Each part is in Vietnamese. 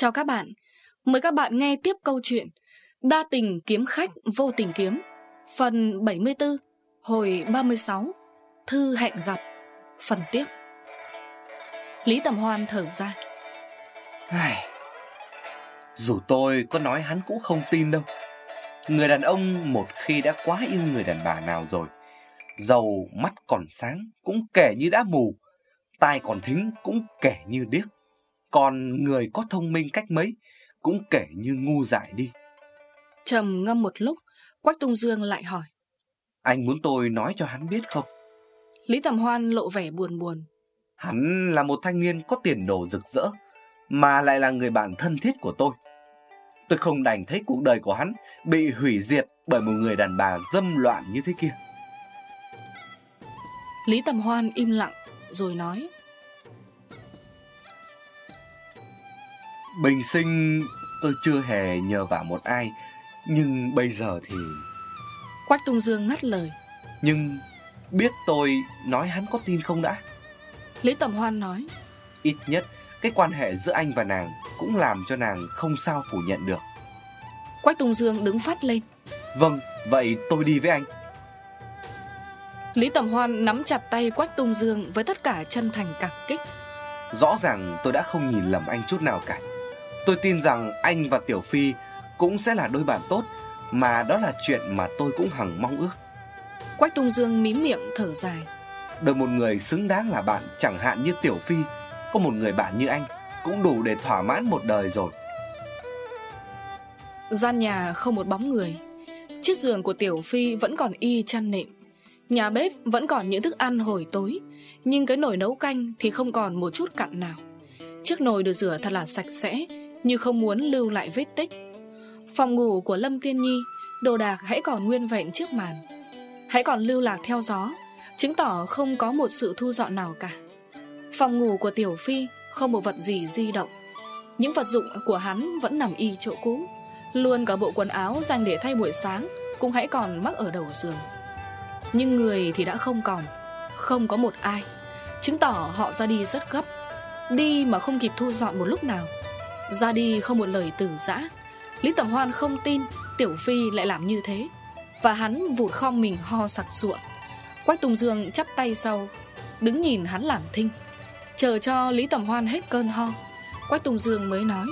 Chào các bạn, mời các bạn nghe tiếp câu chuyện Đa tình kiếm khách vô tình kiếm Phần 74, hồi 36 Thư hẹn gặp, phần tiếp. Lý Tầm Hoan thở ra. Ai... Dù tôi có nói hắn cũng không tin đâu. Người đàn ông một khi đã quá yêu người đàn bà nào rồi Dầu mắt còn sáng cũng kể như đã mù Tai còn thính cũng kể như điếc. Còn người có thông minh cách mấy Cũng kể như ngu dại đi. Trầm ngâm một lúc Quách Tung Dương lại hỏi. Anh muốn tôi nói cho hắn biết không? Lý Tầm Hoan lộ vẻ buồn buồn. Hắn là một thanh niên có tiền đồ rực rỡ Mà lại là người bạn thân thiết của tôi. Tôi không đành thấy cuộc đời của hắn Bị hủy diệt bởi một người đàn bà dâm loạn như thế kia. Lý Tầm Hoan im lặng rồi nói Bình sinh tôi chưa hề nhờ vào một ai Nhưng bây giờ thì Quách Tung Dương ngắt lời. Nhưng biết tôi nói hắn có tin không đã? Lý Tầm Hoan nói. Ít nhất cái quan hệ giữa anh và nàng Cũng làm cho nàng không sao phủ nhận được. Quách Tung Dương đứng phát lên. Vâng, vậy tôi đi với anh. Lý Tầm Hoan nắm chặt tay Quách Tung Dương với tất cả chân thành cảm kích. Rõ ràng tôi đã không nhìn lầm anh chút nào cả Tôi tin rằng anh và Tiểu Phi cũng sẽ là đôi bạn tốt Mà đó là chuyện mà tôi cũng hằng mong ước. Quách Tung Dương mím miệng thở dài. Được một người xứng đáng là bạn chẳng hạn như Tiểu Phi Có một người bạn như anh Cũng đủ để thỏa mãn một đời rồi. Gian nhà không một bóng người Chiếc giường của Tiểu Phi vẫn còn y chăn nệm. Nhà bếp vẫn còn những thức ăn hồi tối Nhưng cái nồi nấu canh thì không còn một chút cặn nào. Chiếc nồi được rửa thật là sạch sẽ như không muốn lưu lại vết tích. Phòng ngủ của Lâm Tiên Nhi, Đồ đạc hãy còn nguyên vẹn trước màn. Hãy còn lưu lạc theo gió, Chứng tỏ không có một sự thu dọn nào cả. Phòng ngủ của Tiểu Phi Không một vật gì di động. Những vật dụng của hắn vẫn nằm y chỗ cũ. Luôn cả bộ quần áo dành để thay buổi sáng, Cũng hãy còn mắc ở đầu giường. Nhưng người thì đã không còn, Không có một ai. Chứng tỏ họ ra đi rất gấp. Đi mà không kịp thu dọn một lúc nào. Ra đi không một lời từ giã. Lý Tầm Hoan không tin Tiểu Phi lại làm như thế. Và hắn vụt khom mình ho sặc sụa. Quách Tùng Dương chắp tay sau Đứng nhìn hắn làm thinh. Chờ cho Lý Tầm Hoan hết cơn ho Quách Tùng Dương mới nói.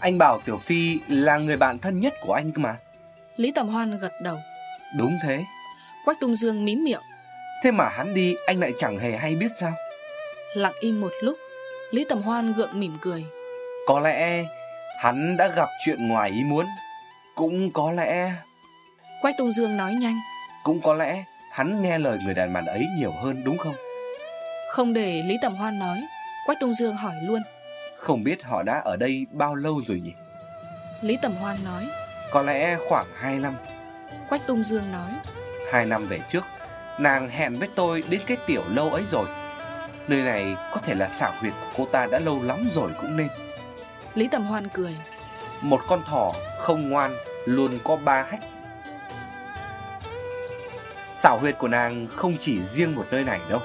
Anh bảo Tiểu Phi là người bạn thân nhất của anh cơ mà. Lý Tầm Hoan gật đầu. Đúng thế. Quách Tung Dương mím miệng. Thế mà hắn đi anh lại chẳng hề hay biết sao? Lặng im một lúc Lý Tầm Hoan gượng mỉm cười Có lẽ hắn đã gặp chuyện ngoài ý muốn. Cũng có lẽ Quách Tung Dương nói nhanh. Cũng có lẽ hắn nghe lời người đàn bà ấy nhiều hơn đúng không? Không để Lý Tầm Hoan nói Quách Tung Dương hỏi luôn. Không biết họ đã ở đây bao lâu rồi nhỉ? Lý Tầm Hoan nói. Có lẽ khoảng 2 năm. Quách Tung Dương nói. Hai năm về trước Nàng hẹn với tôi đến cái tiểu lâu ấy rồi. Nơi này có thể là xảo huyệt của cô ta đã lâu lắm rồi cũng nên Lý Tầm Hoan cười. Một con thỏ không ngoan Luôn có ba hách. Xảo huyệt của nàng không chỉ riêng một nơi này đâu.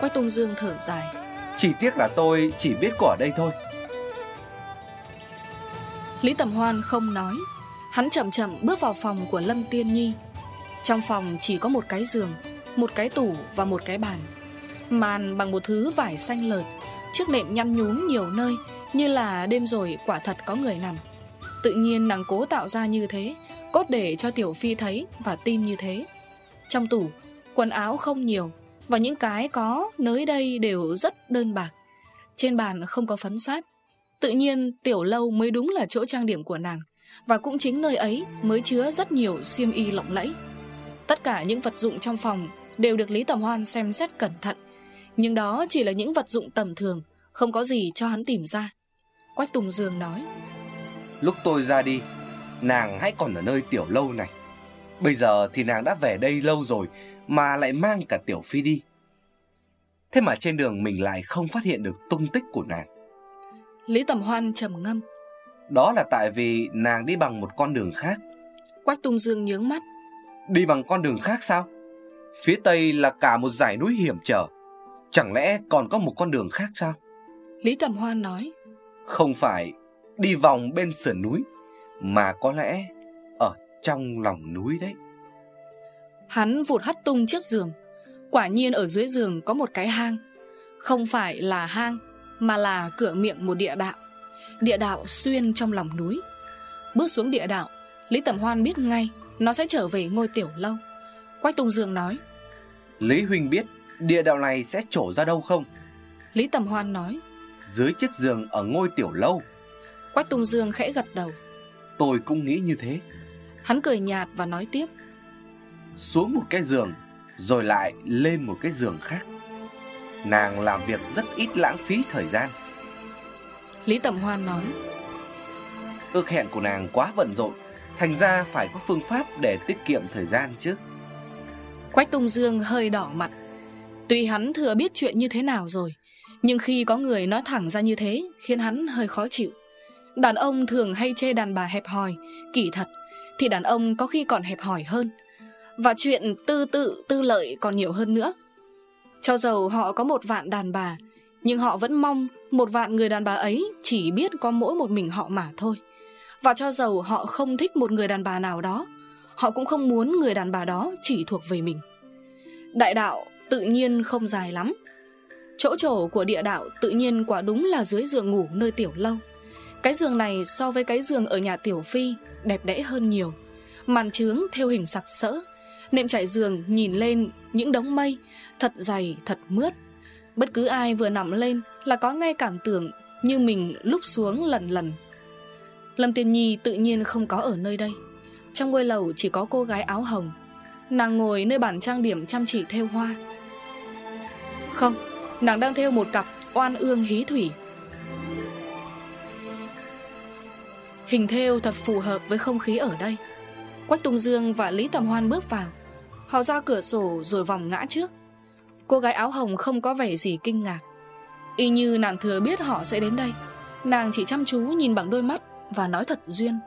Quách Tung Dương thở dài. Chỉ tiếc là tôi chỉ biết có ở đây thôi. Lý Tầm Hoan không nói. Hắn chậm chậm bước vào phòng của Lâm Tiên Nhi. Trong phòng chỉ có một cái giường Một cái tủ và một cái bàn. Màn bằng một thứ vải xanh lợt Chiếc nệm nhăn nhúm nhiều nơi như là đêm rồi quả thật có người nằm. Tự nhiên nàng cố tạo ra như thế, Cốt để cho Tiểu Phi thấy và tin như thế. Trong tủ, Quần áo không nhiều Và những cái có nới đây đều rất đơn bạc. Trên bàn không có phấn sáp Tự nhiên tiểu lâu mới đúng là chỗ trang điểm của nàng Và cũng chính nơi ấy mới chứa rất nhiều xiêm y lộng lẫy. Tất cả những vật dụng trong phòng đều được Lý Tầm Hoan xem xét cẩn thận, Nhưng đó chỉ là những vật dụng tầm thường, Không có gì cho hắn tìm ra. Quách Tùng Dương nói. Lúc tôi ra đi Nàng hãy còn ở nơi tiểu lâu này. Bây giờ thì nàng đã về đây lâu rồi Mà lại mang cả tiểu phi đi. Thế mà trên đường mình lại không phát hiện được tung tích của nàng. Lý Tầm Hoan trầm ngâm. Đó là tại vì nàng đi bằng một con đường khác. Quách Tung Dương nhướng mắt. Đi bằng con đường khác sao? Phía tây là cả một dải núi hiểm trở. Chẳng lẽ còn có một con đường khác sao? Lý Tầm Hoan nói Không phải đi vòng bên sườn núi, mà có lẽ ở trong lòng núi đấy. Hắn vụt hất tung chiếc giường. Quả nhiên ở dưới giường có một cái hang. Không phải là hang, mà là cửa miệng một địa đạo. Địa đạo xuyên trong lòng núi. Bước xuống địa đạo, Lý Tầm Hoan biết ngay nó sẽ trở về ngôi tiểu lâu. Quách Tung Dương nói. Lý Huynh biết địa đạo này sẽ trổ ra đâu không? Lý Tầm Hoan nói. Dưới chiếc giường ở ngôi tiểu lâu. Quách Tung Dương khẽ gật đầu. Tôi cũng nghĩ như thế. Hắn cười nhạt và nói tiếp. Xuống một cái giường, rồi lại lên một cái giường khác. Nàng làm việc rất ít lãng phí thời gian. Lý Tầm Hoan nói. Ước hẹn của nàng quá bận rộn, thành ra phải có phương pháp để tiết kiệm thời gian chứ. Quách Tung Dương hơi đỏ mặt. Tuy hắn thừa biết chuyện như thế nào rồi, nhưng khi có người nói thẳng ra như thế khiến hắn hơi khó chịu. Đàn ông thường hay chê đàn bà hẹp hòi, kỳ thật, thì đàn ông có khi còn hẹp hòi hơn. Và chuyện tư tự, tư lợi còn nhiều hơn nữa. Cho dầu họ có một vạn đàn bà, nhưng họ vẫn mong một vạn người đàn bà ấy chỉ biết có mỗi một mình họ mà thôi. Và cho dầu họ không thích một người đàn bà nào đó, họ cũng không muốn người đàn bà đó chỉ thuộc về mình. Đại đạo tự nhiên không dài lắm. Chỗ trổ của địa đạo tự nhiên quả đúng là dưới giường ngủ nơi tiểu lâu. Cái giường này so với cái giường ở nhà tiểu phi đẹp đẽ hơn nhiều. Màn trướng theo hình sặc sỡ, nệm trải giường nhìn lên những đống mây, thật dày, thật mướt. Bất cứ ai vừa nằm lên là có ngay cảm tưởng như mình lúc xuống lần lần. Lâm Tiên Nhi tự nhiên không có ở nơi đây. Trong ngôi lầu chỉ có cô gái áo hồng. Nàng ngồi nơi bàn trang điểm chăm chỉ theo hoa. Không, nàng đang theo một cặp oan ương hí thủy. Hình theo thật phù hợp với không khí ở đây. Quách Tùng Dương và Lý Tầm Hoan bước vào. Họ ra cửa sổ rồi vòng ngã trước. Cô gái áo hồng không có vẻ gì kinh ngạc. Y như nàng thừa biết họ sẽ đến đây. Nàng chỉ chăm chú nhìn bằng đôi mắt và nói thật duyên.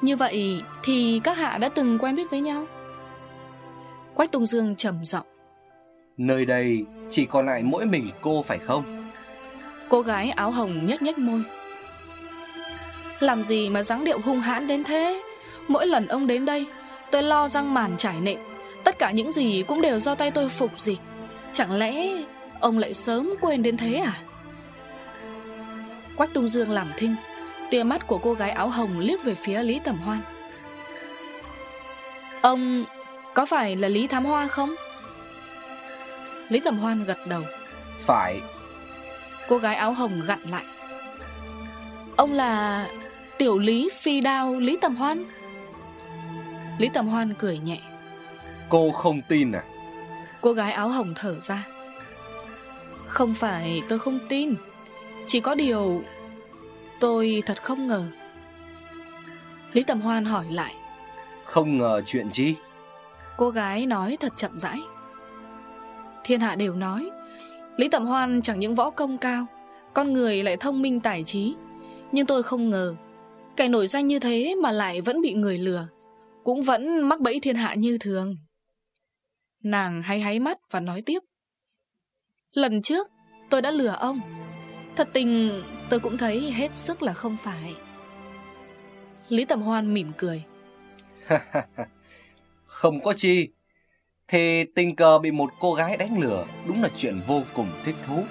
Như vậy thì các hạ đã từng quen biết với nhau Quách Tùng Dương trầm giọng Nơi đây chỉ còn lại mỗi mình cô phải không? Cô gái áo hồng nhếch nhếch môi. Làm gì mà dáng điệu hung hãn đến thế? Mỗi lần ông đến đây, Tôi lo răng màn trải nệm. Tất cả những gì cũng đều do tay tôi phục dịch. Chẳng lẽ ông lại sớm quên đến thế à? Quách Tung Dương làm thinh, Tia mắt của cô gái áo hồng liếc về phía Lý Tầm Hoan. Ông có phải là Lý Thám Hoa không? Lý Tầm Hoan gật đầu. Phải. Cô gái áo hồng gặn lại. Ông là Tiểu Lý Phi Đao Lý Tầm Hoan? Lý Tầm Hoan cười nhẹ. Cô không tin à? Cô gái áo hồng thở ra. Không phải tôi không tin. Chỉ có điều Tôi thật không ngờ. Lý Tầm Hoan hỏi lại. Không ngờ chuyện chi Cô gái nói thật chậm rãi Thiên hạ đều nói, Lý tẩm Hoan chẳng những võ công cao, Con người lại thông minh tài trí. Nhưng tôi không ngờ, Kẻ nổi danh như thế mà lại vẫn bị người lừa, Cũng vẫn mắc bẫy thiên hạ như thường. Nàng hay háy mắt và nói tiếp, Lần trước tôi đã lừa ông, Thật tình tôi cũng thấy hết sức là không phải. Lý tẩm Hoan mỉm cười, Không có chi thì tình cờ bị một cô gái đánh lừa Đúng là chuyện vô cùng thích thú.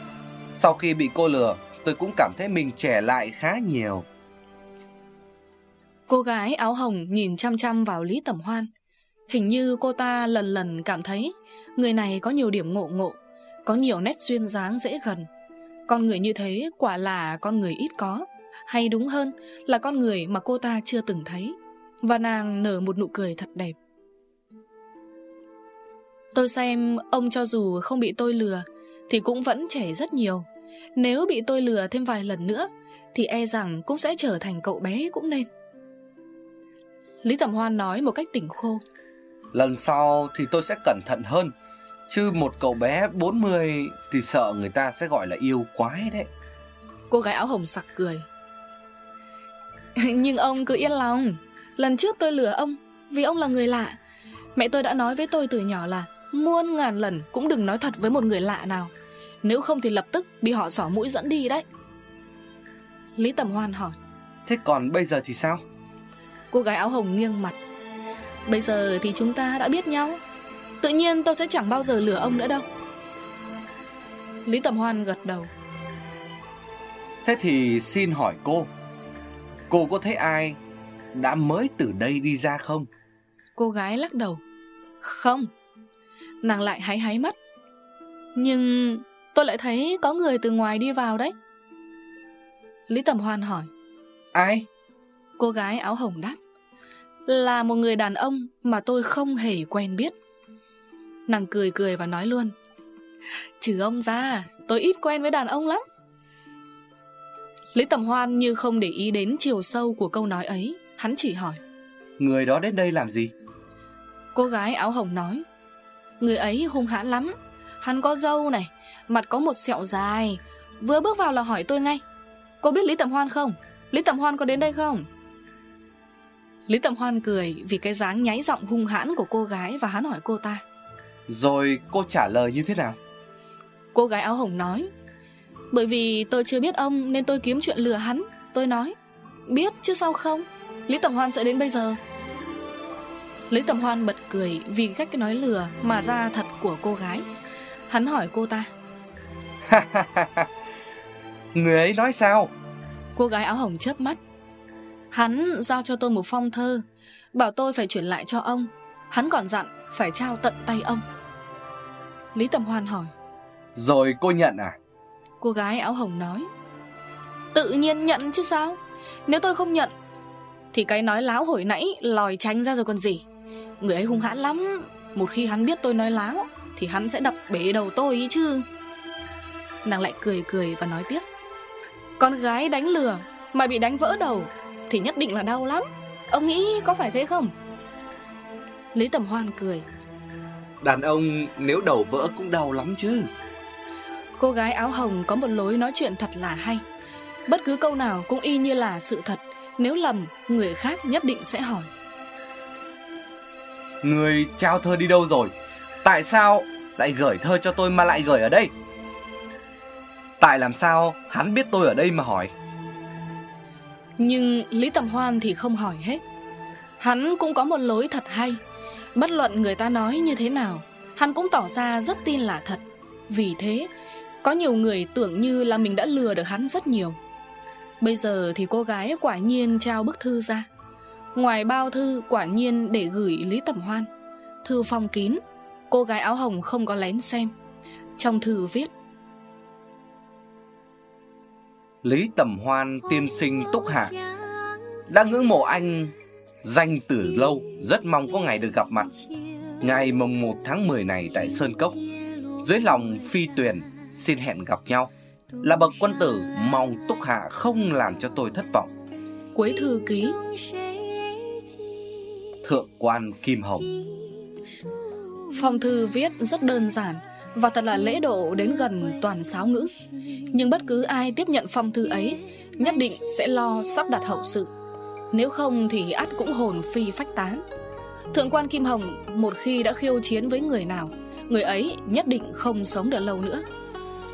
Sau khi bị cô lừa, Tôi cũng cảm thấy mình trẻ lại khá nhiều. Cô gái áo hồng nhìn chăm chăm vào Lý Tầm Hoan. Hình như cô ta lần lần cảm thấy Người này có nhiều điểm ngộ ngộ, Có nhiều nét duyên dáng dễ gần. Con người như thế quả là con người ít có, Hay đúng hơn là con người mà cô ta chưa từng thấy. Và nàng nở một nụ cười thật đẹp. Tôi xem ông cho dù không bị tôi lừa Thì cũng vẫn trẻ rất nhiều. Nếu bị tôi lừa thêm vài lần nữa Thì e rằng cũng sẽ trở thành cậu bé cũng nên. Lý Tầm Hoan nói một cách tỉnh khô. Lần sau thì tôi sẽ cẩn thận hơn Chứ một cậu bé 40 thì sợ người ta sẽ gọi là yêu quái đấy. Cô gái áo hồng sặc cười. Nhưng ông cứ yên lòng. Lần trước tôi lừa ông Vì ông là người lạ. Mẹ tôi đã nói với tôi từ nhỏ là Muôn ngàn lần cũng đừng nói thật với một người lạ nào. Nếu không thì lập tức bị họ xỏ mũi dẫn đi đấy. Lý Tầm Hoan hỏi. Thế còn bây giờ thì sao? Cô gái áo hồng nghiêng mặt. Bây giờ thì chúng ta đã biết nhau. Tự nhiên tôi sẽ chẳng bao giờ lừa ông nữa đâu. Lý Tầm Hoan gật đầu. Thế thì xin hỏi cô Cô có thấy ai đã mới từ đây đi ra không? Cô gái lắc đầu. Không Nàng lại háy háy mắt. Nhưng tôi lại thấy có người từ ngoài đi vào đấy. Lý Tầm Hoan hỏi. Ai? Cô gái áo hồng đáp. Là một người đàn ông mà tôi không hề quen biết. Nàng cười cười và nói luôn. Trừ ông ra Tôi ít quen với đàn ông lắm. Lý Tầm Hoan như không để ý đến chiều sâu của câu nói ấy Hắn chỉ hỏi. Người đó đến đây làm gì? Cô gái áo hồng nói Người ấy hung hãn lắm Hắn có dâu này Mặt có một sẹo dài Vừa bước vào là hỏi tôi ngay Cô biết Lý Tầm Hoan không? Lý Tầm Hoan có đến đây không? Lý Tầm Hoan cười vì cái dáng nháy giọng hung hãn của cô gái và hắn hỏi cô ta Rồi cô trả lời như thế nào? Cô gái áo hồng nói Bởi vì tôi chưa biết ông nên tôi kiếm chuyện lừa hắn Tôi nói Biết chứ sao không Lý Tầm Hoan sẽ đến bây giờ Lý Tầm Hoan bật cười vì cách nói lừa mà ra thật của cô gái. Hắn hỏi cô ta. Người ấy nói sao? Cô gái áo hồng chớp mắt. Hắn giao cho tôi một phong thơ Bảo tôi phải chuyển lại cho ông. Hắn còn dặn phải trao tận tay ông. Lý Tầm Hoan hỏi. Rồi cô nhận à? Cô gái áo hồng nói. Tự nhiên nhận chứ sao? Nếu tôi không nhận Thì cái nói láo hồi nãy lòi tránh ra rồi còn gì Người ấy hung hãn lắm. Một khi hắn biết tôi nói láo Thì hắn sẽ đập bể đầu tôi ý chứ. Nàng lại cười cười và nói tiếp. Con gái đánh lừa Mà bị đánh vỡ đầu Thì nhất định là đau lắm. Ông nghĩ có phải thế không? Lý Tầm Hoan cười. Đàn ông nếu đầu vỡ cũng đau lắm chứ. Cô gái áo hồng có một lối nói chuyện thật là hay. Bất cứ câu nào cũng y như là sự thật. Nếu lầm, người khác nhất định sẽ hỏi Người trao thơ đi đâu rồi? Tại sao lại gửi thơ cho tôi mà lại gửi ở đây? Tại làm sao hắn biết tôi ở đây mà hỏi? Nhưng Lý Tầm Hoan thì không hỏi hết Hắn cũng có một lối thật hay Bất luận người ta nói như thế nào, Hắn cũng tỏ ra rất tin là thật Vì thế, Có nhiều người tưởng như là mình đã lừa được hắn rất nhiều Bây giờ thì cô gái quả nhiên trao bức thư ra Ngoài bao thư quả nhiên để gửi Lý Tầm Hoan. Thư phong kín Cô gái áo hồng không có lén xem. Trong thư viết Lý Tầm Hoan tiên sinh Túc Hạ Đã ngưỡng mộ anh danh từ lâu Rất mong có ngày được gặp mặt. Ngày mồng 1 tháng 10 này tại Sơn Cốc Dưới lòng phi tuyền Xin hẹn gặp nhau. Là bậc quân tử Mong Túc Hạ không làm cho tôi thất vọng. Cuối thư ký Thượng quan Kim Hồng. Phong thư viết rất đơn giản Và thật là lễ độ đến gần toàn sáo ngữ. Nhưng bất cứ ai tiếp nhận phong thư ấy, Nhất định sẽ lo sắp đặt hậu sự. Nếu không thì ắt cũng hồn phi phách tán. Thượng quan Kim Hồng một khi đã khiêu chiến với người nào, Người ấy nhất định không sống được lâu nữa.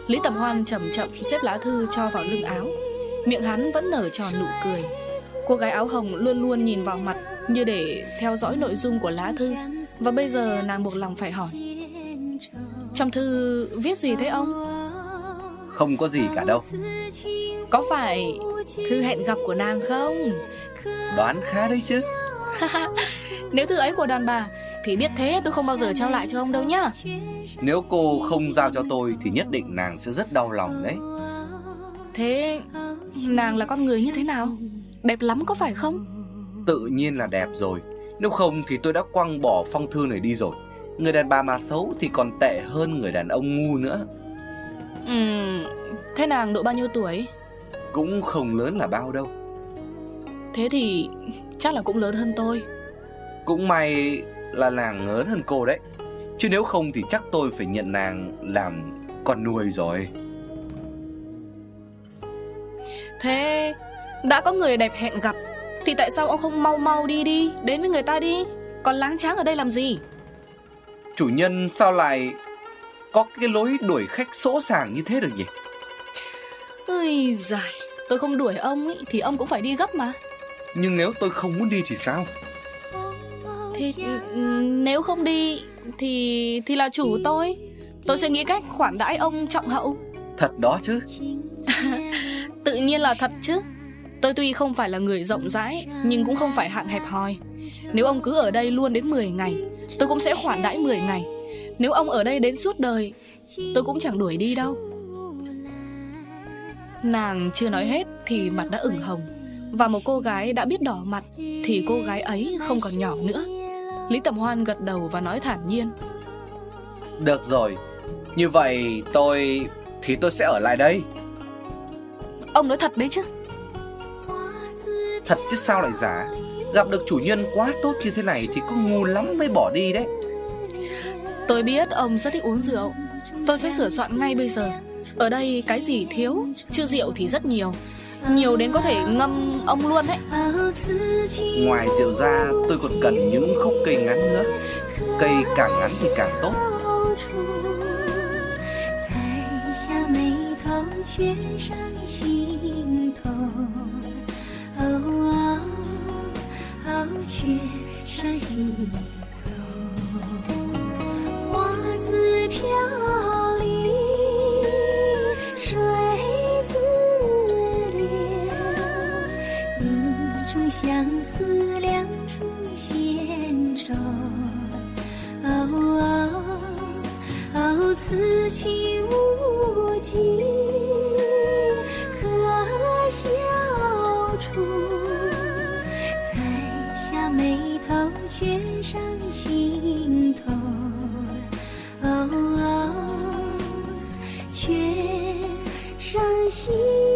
Lý Tầm Hoan chậm chậm xếp lá thư cho vào lưng áo. Miệng hắn vẫn nở tròn nụ cười. Cô gái áo hồng luôn luôn nhìn vào mặt như để theo dõi nội dung của lá thư Và bây giờ nàng buộc lòng phải hỏi Trong thư viết gì thế ông? Không có gì cả đâu Có phải thư hẹn gặp của nàng không? Đoán khá đấy chứ Nếu thư ấy của đàn bà Thì biết thế tôi không bao giờ trao lại cho ông đâu nhá Nếu cô không giao cho tôi Thì nhất định nàng sẽ rất đau lòng đấy Thế nàng là con người như thế nào? Đẹp lắm có phải không? Tự nhiên là đẹp rồi. Nếu không thì tôi đã quăng bỏ phong thư này đi rồi. Người đàn bà mà xấu thì còn tệ hơn người đàn ông ngu nữa. Ừm, thế nàng độ bao nhiêu tuổi? Cũng không lớn là bao đâu. Thế thì chắc là cũng lớn hơn tôi. Cũng may là nàng lớn hơn cô đấy. Chứ nếu không thì chắc tôi phải nhận nàng làm con nuôi rồi. Thế đã có người đẹp hẹn gặp Thì tại sao ông không mau mau đi đi Đến với người ta đi? Còn láng tráng ở đây làm gì? Chủ nhân sao lại có cái lối đuổi khách sỗ sàng như thế được nhỉ? Ôi giời tôi không đuổi ông ý, thì ông cũng phải đi gấp mà. Nhưng nếu tôi không muốn đi thì sao? Thì ừ, nếu không đi Thì thì là chủ tôi. Tôi sẽ nghĩ cách khoản đãi ông trọng hậu. Thật đó chứ. Tự nhiên là thật chứ Tôi tuy không phải là người rộng rãi Nhưng cũng không phải hạng hẹp hòi Nếu ông cứ ở đây luôn đến 10 ngày Tôi cũng sẽ khoản đãi 10 ngày. Nếu ông ở đây đến suốt đời Tôi cũng chẳng đuổi đi đâu. Nàng chưa nói hết Thì mặt đã ửng hồng Và một cô gái đã biết đỏ mặt Thì cô gái ấy không còn nhỏ nữa. Lý Tầm Hoan gật đầu và nói thản nhiên. Được rồi Như vậy tôi... Thì tôi sẽ ở lại đây. Ông nói thật đấy chứ Thật chứ sao lại giả? Gặp được chủ nhân quá tốt như thế này Thì có ngu lắm mới bỏ đi đấy. Tôi biết ông rất thích uống rượu. Tôi sẽ sửa soạn ngay bây giờ. Ở đây cái gì thiếu Chứ rượu thì rất nhiều. Nhiều đến có thể ngâm ông luôn đấy. Ngoài rượu ra tôi còn cần những khúc cây ngắn nữa. Cây càng ngắn thì càng tốt 天上星 You.